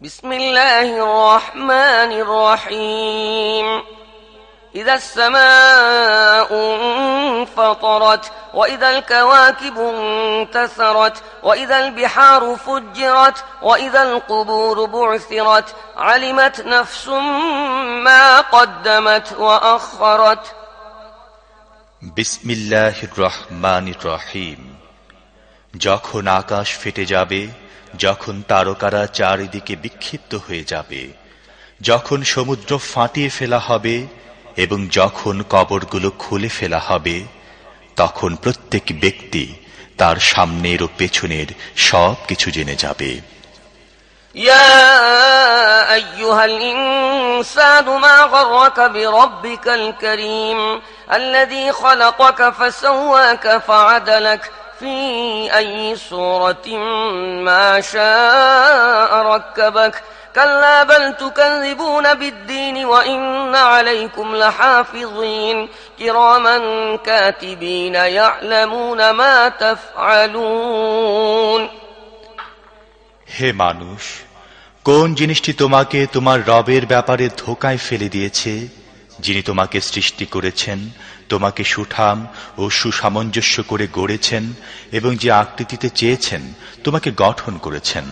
بسم الله الرحمن الرحيم إذا السماء انفطرت وإذا الكواكب انتثرت وإذا البحار فجرت وإذا القبور بعثرت علمت نفس ما قدمت وأخرت বিসমিল্লাহ রহমান রহিম যখন আকাশ ফেটে যাবে যখন তারকারা চারিদিকে বিক্ষিপ্ত হয়ে যাবে যখন সমুদ্র ফাটিয়ে ফেলা হবে এবং যখন কবরগুলো খুলে ফেলা হবে তখন প্রত্যেক ব্যক্তি তার সামনের ও পেছনের সব কিছু জেনে যাবে يا أيها الإنسان ما غرك بربك الكريم الذي خلقك فسواك فعدلك في أي صورة ما شاء ركبك كلا بل تكذبون بالدين وإن عليكم لحافظين كراما كاتبين يعلمون ما تفعلون হে মানুষ কোন জিনিসটি তোমাকে তোমার রবের ব্যাপারে ধোকায় ফেলে দিয়েছে যিনি তোমাকে সৃষ্টি করেছেন, তোমাকে সুঠাম ও সুসামঞ্জস্য করে গড়েছেন এবং যে আকৃতিতে চেয়েছেন, তোমাকে গঠন করেছেন।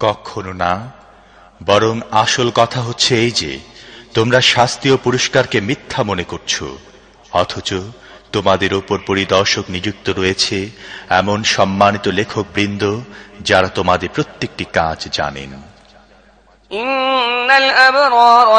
কখনো না, বরং আসল কথা হচ্ছে এই যে, তোমরা শাস্তি ও পুরস্কারকে মিথ্যা মনে করছ, অথচ তোমাদের ওপর পরিদর্শক নিযুক্ত রয়েছে এমন সম্মানিত লেখক বৃন্দ যারা তোমাদের প্রত্যেকটি কাজ জানেন।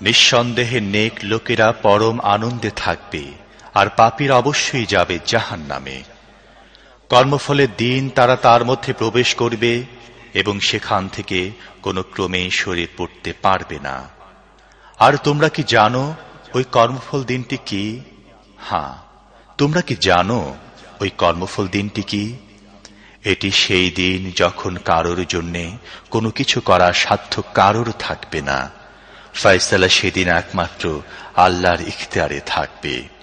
নিঃসন্দেহে নেক লোকেরা পরম আনন্দে থাকবে, আর পাপীর অবশ্যই যাবে জাহান নামে কর্মফলের দিন তারা তার মধ্যে প্রবেশ করবে, এবং সেখান থেকে কোনো ক্রমে সরে পড়তে পারবে না। আর তোমরা কি জানো ওই কর্মফল দিনটি কি? হ্যাঁ তোমরা কি জানো ওই কর্মফল দিনটি কি? এটি সেই দিন যখন কারোর জন্যে কোনো কিছু করার সাধ্য কারোর থাকবে না। ফয়সালা সেদিন একমাত্র আল্লাহর ইখতিয়ারে থাকবে।